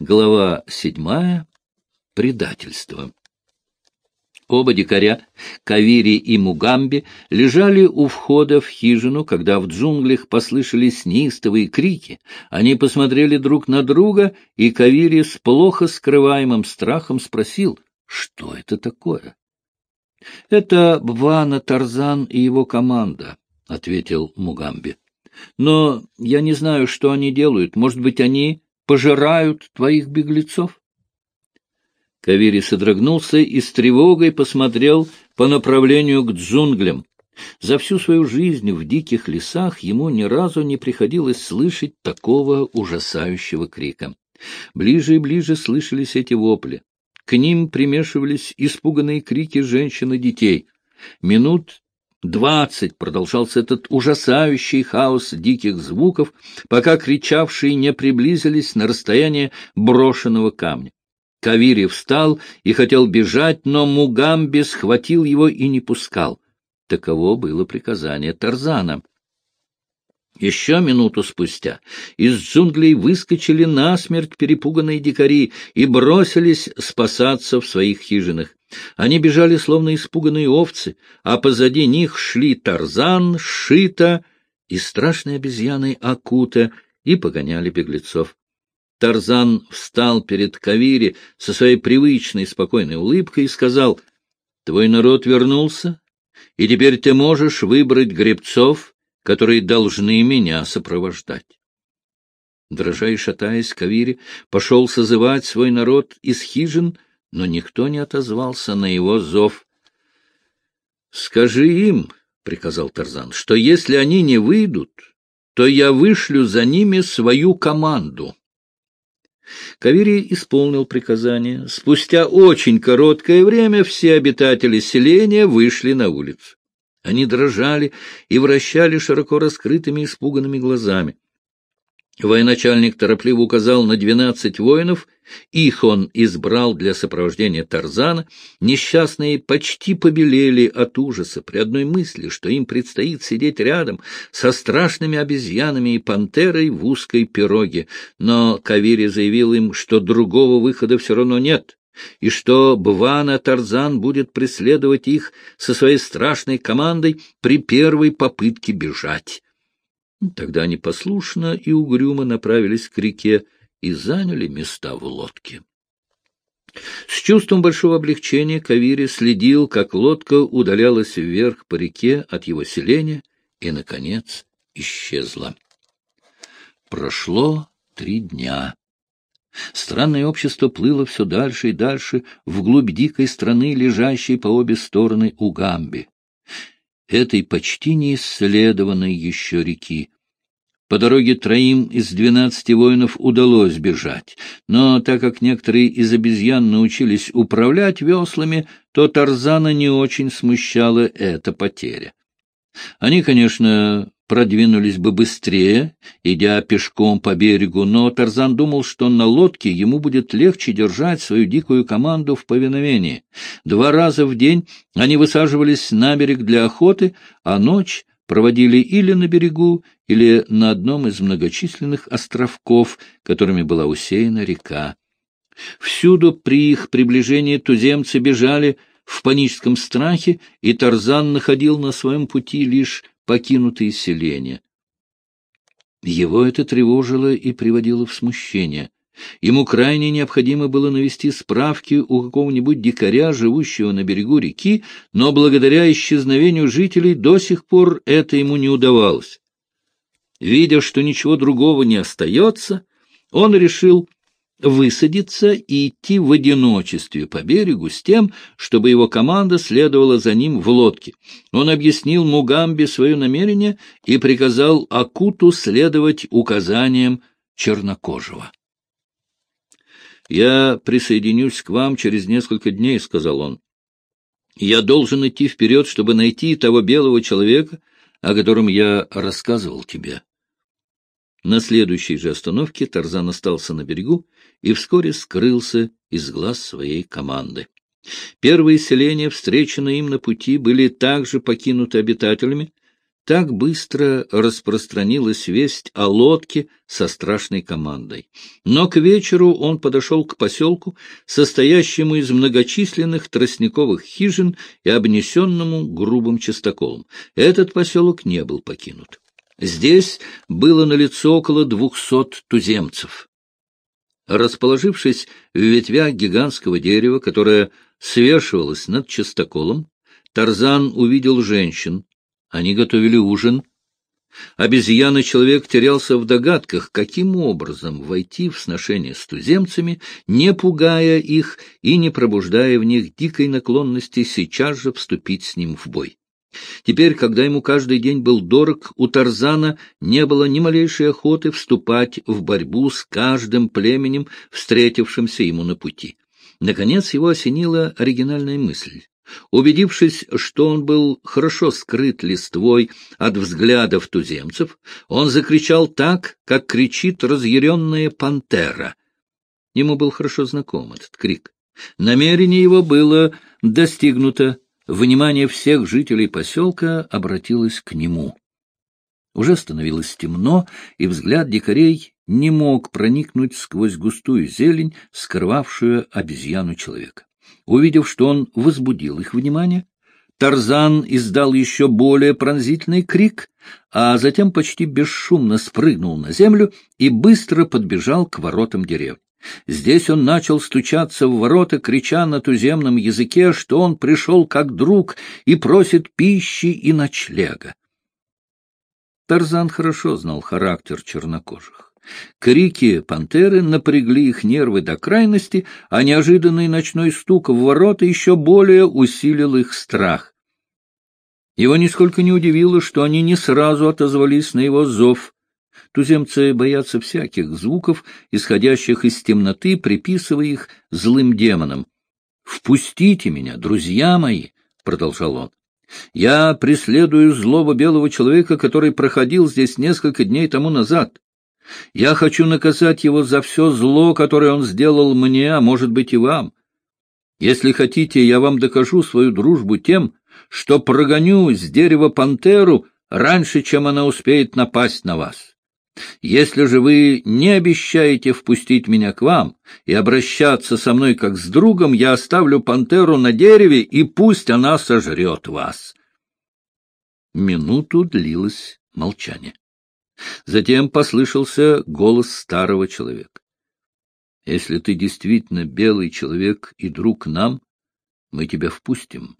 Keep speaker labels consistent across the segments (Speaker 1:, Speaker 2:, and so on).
Speaker 1: Глава седьмая. Предательство. Оба дикаря, Кавири и Мугамби, лежали у входа в хижину, когда в джунглях послышались неистовые крики. Они посмотрели друг на друга, и Кавири с плохо скрываемым страхом спросил, что это такое? — Это Бвана Тарзан и его команда, — ответил Мугамби. — Но я не знаю, что они делают. Может быть, они пожирают твоих беглецов? Кавири содрогнулся и с тревогой посмотрел по направлению к джунглям. За всю свою жизнь в диких лесах ему ни разу не приходилось слышать такого ужасающего крика. Ближе и ближе слышались эти вопли. К ним примешивались испуганные крики женщин и детей. Минут Двадцать продолжался этот ужасающий хаос диких звуков, пока кричавшие не приблизились на расстояние брошенного камня. Кавири встал и хотел бежать, но Мугамби схватил его и не пускал. Таково было приказание Тарзана. Еще минуту спустя из джунглей выскочили насмерть перепуганные дикари и бросились спасаться в своих хижинах. Они бежали, словно испуганные овцы, а позади них шли Тарзан, Шита и страшные обезьяны Акута и погоняли беглецов. Тарзан встал перед Кавири со своей привычной спокойной улыбкой и сказал, — Твой народ вернулся, и теперь ты можешь выбрать гребцов, которые должны меня сопровождать. Дрожа и шатаясь, Кавири пошел созывать свой народ из хижин — но никто не отозвался на его зов. — Скажи им, — приказал Тарзан, — что если они не выйдут, то я вышлю за ними свою команду. Кавири исполнил приказание. Спустя очень короткое время все обитатели селения вышли на улицу. Они дрожали и вращали широко раскрытыми испуганными глазами. Военачальник торопливо указал на двенадцать воинов, их он избрал для сопровождения Тарзана. Несчастные почти побелели от ужаса при одной мысли, что им предстоит сидеть рядом со страшными обезьянами и пантерой в узкой пироге. Но Кавири заявил им, что другого выхода все равно нет, и что Бвана Тарзан будет преследовать их со своей страшной командой при первой попытке бежать. Тогда они послушно и угрюмо направились к реке и заняли места в лодке. С чувством большого облегчения Кавири следил, как лодка удалялась вверх по реке от его селения и, наконец, исчезла. Прошло три дня. Странное общество плыло все дальше и дальше вглубь дикой страны, лежащей по обе стороны Угамби этой почти неисследованной еще реки. По дороге троим из двенадцати воинов удалось бежать, но так как некоторые из обезьян научились управлять веслами, то Тарзана не очень смущала эта потеря. Они, конечно, продвинулись бы быстрее, идя пешком по берегу, но Тарзан думал, что на лодке ему будет легче держать свою дикую команду в повиновении. Два раза в день они высаживались на берег для охоты, а ночь проводили или на берегу, или на одном из многочисленных островков, которыми была усеяна река. Всюду при их приближении туземцы бежали в паническом страхе, и Тарзан находил на своем пути лишь покинутые селения. Его это тревожило и приводило в смущение. Ему крайне необходимо было навести справки у какого-нибудь дикаря, живущего на берегу реки, но благодаря исчезновению жителей до сих пор это ему не удавалось. Видя, что ничего другого не остается, он решил высадиться и идти в одиночестве по берегу с тем, чтобы его команда следовала за ним в лодке. Он объяснил Мугамбе свое намерение и приказал Акуту следовать указаниям чернокожего. «Я присоединюсь к вам через несколько дней», — сказал он. «Я должен идти вперед, чтобы найти того белого человека, о котором я рассказывал тебе». На следующей же остановке Тарзан остался на берегу и вскоре скрылся из глаз своей команды. Первые селения, встреченные им на пути, были также покинуты обитателями. Так быстро распространилась весть о лодке со страшной командой. Но к вечеру он подошел к поселку, состоящему из многочисленных тростниковых хижин и обнесенному грубым частоколом. Этот поселок не был покинут. Здесь было налицо около двухсот туземцев. Расположившись в ветвях гигантского дерева, которое свешивалось над частоколом, Тарзан увидел женщин, они готовили ужин. Обезьяна-человек терялся в догадках, каким образом войти в сношение с туземцами, не пугая их и не пробуждая в них дикой наклонности сейчас же вступить с ним в бой. Теперь, когда ему каждый день был дорог, у Тарзана не было ни малейшей охоты вступать в борьбу с каждым племенем, встретившимся ему на пути. Наконец его осенила оригинальная мысль. Убедившись, что он был хорошо скрыт листвой от взглядов туземцев, он закричал так, как кричит разъяренная пантера. Ему был хорошо знаком этот крик. Намерение его было достигнуто. Внимание всех жителей поселка обратилось к нему. Уже становилось темно, и взгляд дикарей не мог проникнуть сквозь густую зелень, скрывавшую обезьяну человека. Увидев, что он возбудил их внимание, Тарзан издал еще более пронзительный крик, а затем почти бесшумно спрыгнул на землю и быстро подбежал к воротам деревни. Здесь он начал стучаться в ворота, крича на туземном языке, что он пришел как друг и просит пищи и ночлега. Тарзан хорошо знал характер чернокожих. Крики пантеры напрягли их нервы до крайности, а неожиданный ночной стук в ворота еще более усилил их страх. Его нисколько не удивило, что они не сразу отозвались на его зов. Туземцы боятся всяких звуков, исходящих из темноты, приписывая их злым демонам. «Впустите меня, друзья мои!» — продолжал он. «Я преследую злого белого человека, который проходил здесь несколько дней тому назад. Я хочу наказать его за все зло, которое он сделал мне, а может быть и вам. Если хотите, я вам докажу свою дружбу тем, что прогоню с дерева пантеру раньше, чем она успеет напасть на вас. Если же вы не обещаете впустить меня к вам и обращаться со мной как с другом, я оставлю пантеру на дереве, и пусть она сожрет вас. Минуту длилось молчание. Затем послышался голос старого человека. — Если ты действительно белый человек и друг нам, мы тебя впустим,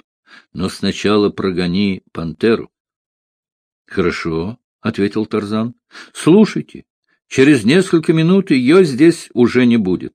Speaker 1: но сначала прогони пантеру. — Хорошо, — ответил Тарзан. — Слушайте, через несколько минут ее здесь уже не будет.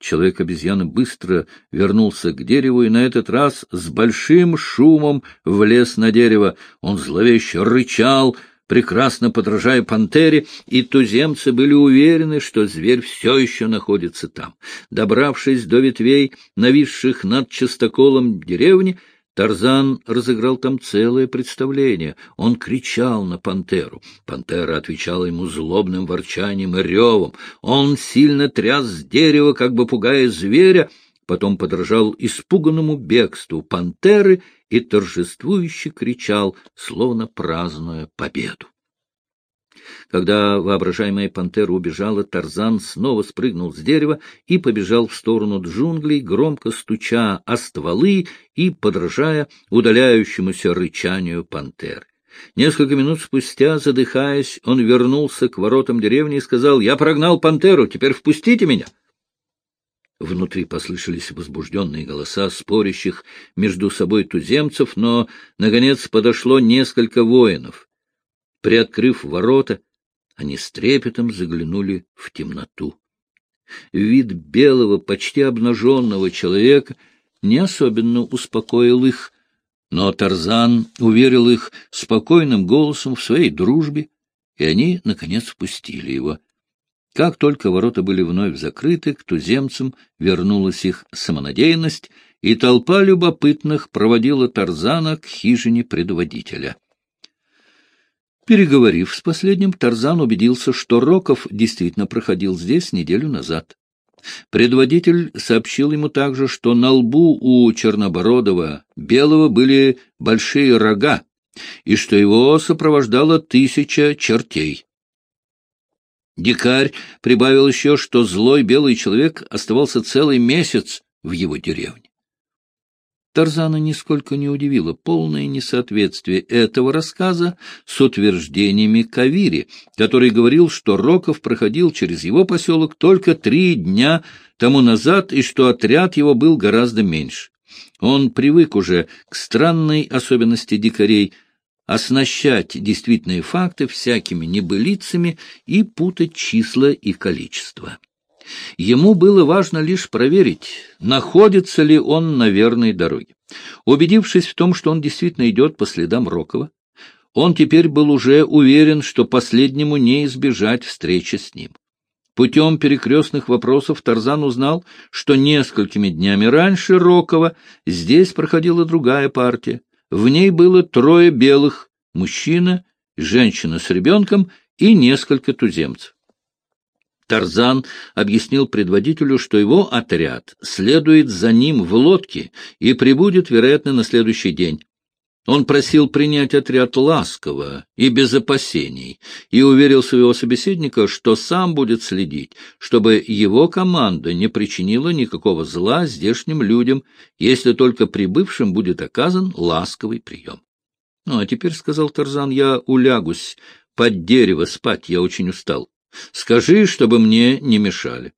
Speaker 1: Человек-обезьяна быстро вернулся к дереву и на этот раз с большим шумом влез на дерево. Он зловеще рычал, прекрасно подражая пантере, и туземцы были уверены, что зверь все еще находится там. Добравшись до ветвей, нависших над частоколом деревни, Тарзан разыграл там целое представление. Он кричал на пантеру. Пантера отвечала ему злобным ворчанием и ревом. Он сильно тряс дерево, как бы пугая зверя, потом подражал испуганному бегству пантеры — и торжествующе кричал, словно празднуя победу. Когда воображаемая пантера убежала, Тарзан снова спрыгнул с дерева и побежал в сторону джунглей, громко стуча о стволы и подражая удаляющемуся рычанию пантеры. Несколько минут спустя, задыхаясь, он вернулся к воротам деревни и сказал, «Я прогнал пантеру, теперь впустите меня!» Внутри послышались возбужденные голоса спорящих между собой туземцев, но, наконец, подошло несколько воинов. Приоткрыв ворота, они с трепетом заглянули в темноту. Вид белого, почти обнаженного человека не особенно успокоил их, но Тарзан уверил их спокойным голосом в своей дружбе, и они, наконец, впустили его. Как только ворота были вновь закрыты, к туземцам вернулась их самонадеянность, и толпа любопытных проводила Тарзана к хижине предводителя. Переговорив с последним, Тарзан убедился, что Роков действительно проходил здесь неделю назад. Предводитель сообщил ему также, что на лбу у Чернобородова Белого были большие рога, и что его сопровождало тысяча чертей. Дикарь прибавил еще, что злой белый человек оставался целый месяц в его деревне. Тарзана нисколько не удивило полное несоответствие этого рассказа с утверждениями Кавири, который говорил, что Роков проходил через его поселок только три дня тому назад и что отряд его был гораздо меньше. Он привык уже к странной особенности дикарей оснащать действительные факты всякими небылицами и путать числа и количество. Ему было важно лишь проверить, находится ли он на верной дороге. Убедившись в том, что он действительно идет по следам Рокова, он теперь был уже уверен, что последнему не избежать встречи с ним. Путем перекрестных вопросов Тарзан узнал, что несколькими днями раньше Рокова здесь проходила другая партия. В ней было трое белых — мужчина, женщина с ребенком и несколько туземцев. Тарзан объяснил предводителю, что его отряд следует за ним в лодке и прибудет, вероятно, на следующий день. Он просил принять отряд ласково и без опасений, и уверил своего собеседника, что сам будет следить, чтобы его команда не причинила никакого зла здешним людям, если только прибывшим будет оказан ласковый прием. — Ну, а теперь, — сказал Тарзан, — я улягусь под дерево спать, я очень устал. Скажи, чтобы мне не мешали.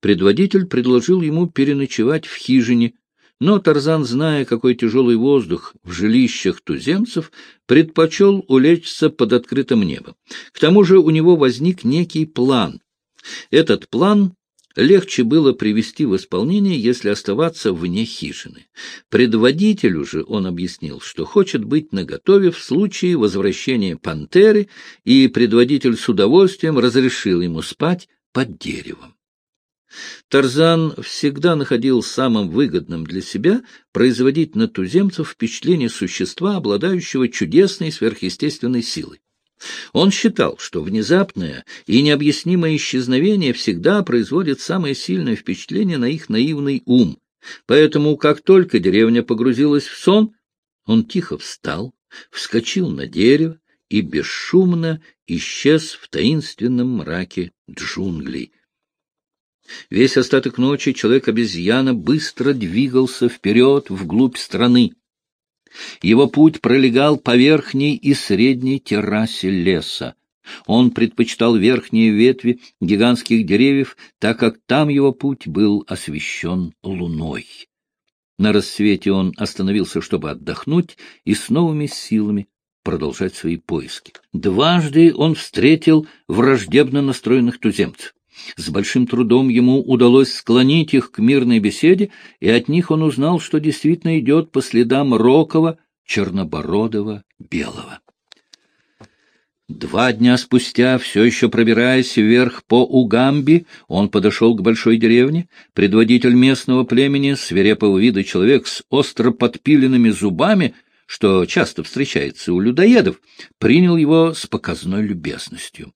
Speaker 1: Предводитель предложил ему переночевать в хижине, но Тарзан, зная, какой тяжелый воздух в жилищах туземцев, предпочел улечься под открытым небом. К тому же у него возник некий план. Этот план легче было привести в исполнение, если оставаться вне хижины. Предводителю же он объяснил, что хочет быть наготове в случае возвращения пантеры, и предводитель с удовольствием разрешил ему спать под деревом. Тарзан всегда находил самым выгодным для себя производить на туземцев впечатление существа, обладающего чудесной сверхъестественной силой. Он считал, что внезапное и необъяснимое исчезновение всегда производит самое сильное впечатление на их наивный ум. Поэтому, как только деревня погрузилась в сон, он тихо встал, вскочил на дерево и бесшумно исчез в таинственном мраке джунглей. Весь остаток ночи человек-обезьяна быстро двигался вперед вглубь страны. Его путь пролегал по верхней и средней террасе леса. Он предпочитал верхние ветви гигантских деревьев, так как там его путь был освещен луной. На рассвете он остановился, чтобы отдохнуть и с новыми силами продолжать свои поиски. Дважды он встретил враждебно настроенных туземцев. С большим трудом ему удалось склонить их к мирной беседе, и от них он узнал, что действительно идет по следам Рокова, Чернобородова, Белого. Два дня спустя, все еще пробираясь вверх по Угамби, он подошел к большой деревне. Предводитель местного племени, свирепого вида человек с остро подпиленными зубами, что часто встречается у людоедов, принял его с показной любезностью.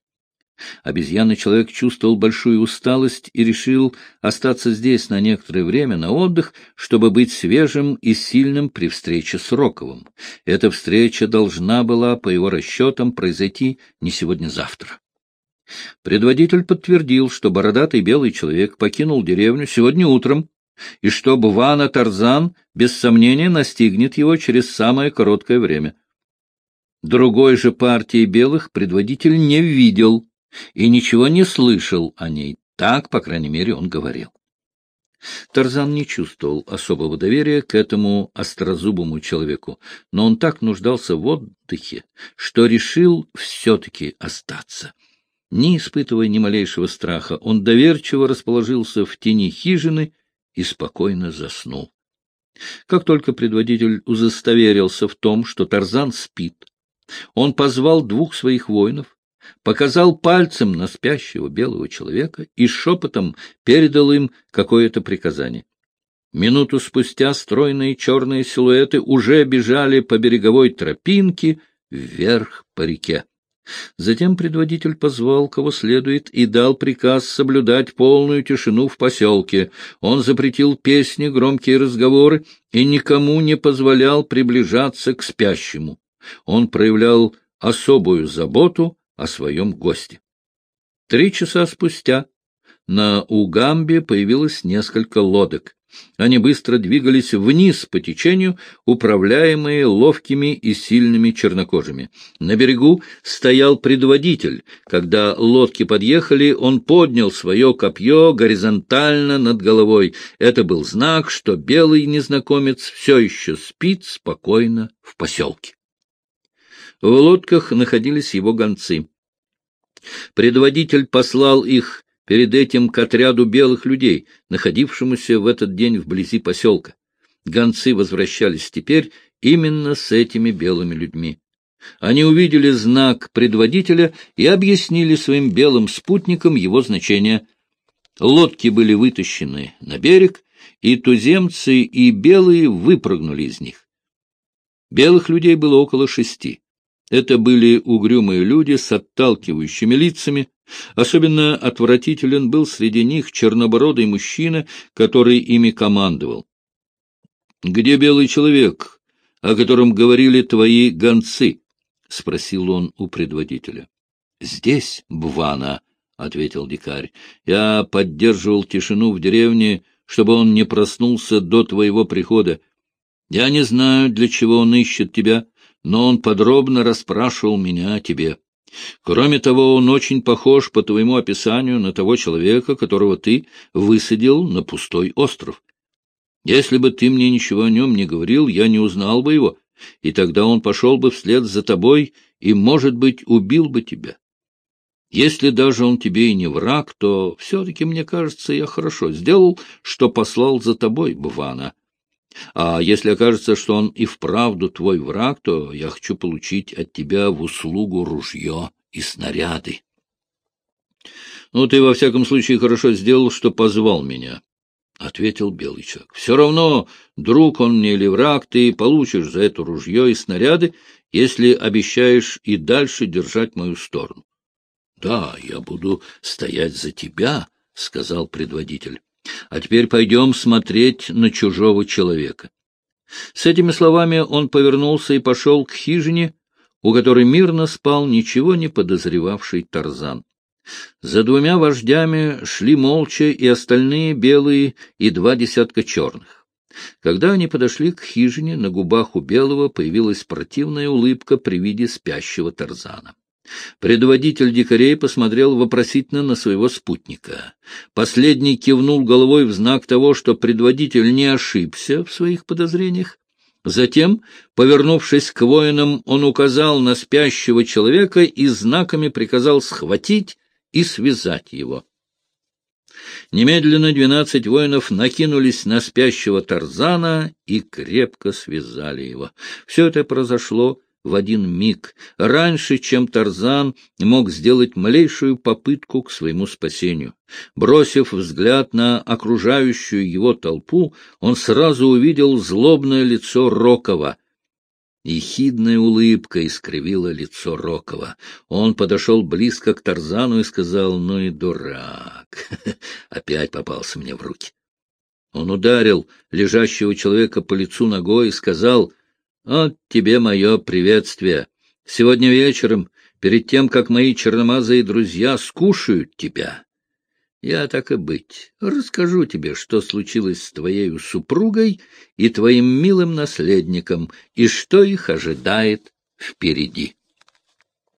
Speaker 1: Обезьянный человек чувствовал большую усталость и решил остаться здесь на некоторое время на отдых, чтобы быть свежим и сильным при встрече с Роковым. Эта встреча должна была, по его расчетам, произойти не сегодня-завтра. Предводитель подтвердил, что бородатый белый человек покинул деревню сегодня утром, и что Бвана Тарзан без сомнения настигнет его через самое короткое время. Другой же партии белых предводитель не видел, и ничего не слышал о ней. Так, по крайней мере, он говорил. Тарзан не чувствовал особого доверия к этому острозубому человеку, но он так нуждался в отдыхе, что решил все-таки остаться. Не испытывая ни малейшего страха, он доверчиво расположился в тени хижины и спокойно заснул. Как только предводитель удостоверился в том, что Тарзан спит, он позвал двух своих воинов, показал пальцем на спящего белого человека и шепотом передал им какое-то приказание. Минуту спустя стройные черные силуэты уже бежали по береговой тропинке вверх по реке. Затем предводитель позвал, кого следует, и дал приказ соблюдать полную тишину в поселке. Он запретил песни, громкие разговоры и никому не позволял приближаться к спящему. Он проявлял особую заботу о своем госте. Три часа спустя на Угамбе появилось несколько лодок. Они быстро двигались вниз по течению, управляемые ловкими и сильными чернокожими. На берегу стоял предводитель. Когда лодки подъехали, он поднял свое копье горизонтально над головой. Это был знак, что белый незнакомец все еще спит спокойно в поселке. В лодках находились его гонцы. Предводитель послал их перед этим к отряду белых людей, находившемуся в этот день вблизи поселка. Гонцы возвращались теперь именно с этими белыми людьми. Они увидели знак предводителя и объяснили своим белым спутникам его значение. Лодки были вытащены на берег, и туземцы и белые выпрыгнули из них. Белых людей было около шести. Это были угрюмые люди с отталкивающими лицами. Особенно отвратителен был среди них чернобородый мужчина, который ими командовал. — Где белый человек, о котором говорили твои гонцы? — спросил он у предводителя. — Здесь, Бвана, — ответил дикарь. — Я поддерживал тишину в деревне, чтобы он не проснулся до твоего прихода. Я не знаю, для чего он ищет тебя, но он подробно расспрашивал меня о тебе. Кроме того, он очень похож по твоему описанию на того человека, которого ты высадил на пустой остров. Если бы ты мне ничего о нем не говорил, я не узнал бы его, и тогда он пошел бы вслед за тобой и, может быть, убил бы тебя. Если даже он тебе и не враг, то все-таки, мне кажется, я хорошо сделал, что послал за тобой, Бувана. А если окажется, что он и вправду твой враг, то я хочу получить от тебя в услугу ружье и снаряды. Ну, ты во всяком случае хорошо сделал, что позвал меня, — ответил белый человек. — Все равно, друг он мне или враг, ты получишь за это ружье и снаряды, если обещаешь и дальше держать мою сторону. — Да, я буду стоять за тебя, — сказал предводитель. А теперь пойдем смотреть на чужого человека. С этими словами он повернулся и пошел к хижине, у которой мирно спал ничего не подозревавший Тарзан. За двумя вождями шли молча и остальные белые, и два десятка черных. Когда они подошли к хижине, на губах у белого появилась противная улыбка при виде спящего Тарзана. Предводитель дикарей посмотрел вопросительно на своего спутника. Последний кивнул головой в знак того, что предводитель не ошибся в своих подозрениях. Затем, повернувшись к воинам, он указал на спящего человека и знаками приказал схватить и связать его. Немедленно двенадцать воинов накинулись на спящего Тарзана и крепко связали его. Все это произошло в один миг, раньше, чем Тарзан мог сделать малейшую попытку к своему спасению. Бросив взгляд на окружающую его толпу, он сразу увидел злобное лицо Рокова. Ехидная улыбка искривила лицо Рокова. Он подошел близко к Тарзану и сказал, «Ну и дурак! Опять попался мне в руки!» Он ударил лежащего человека по лицу ногой и сказал, вот тебе мое приветствие. Сегодня вечером, перед тем, как мои черномазые друзья скушают тебя, я, так и быть, расскажу тебе, что случилось с твоей супругой и твоим милым наследником, и что их ожидает впереди.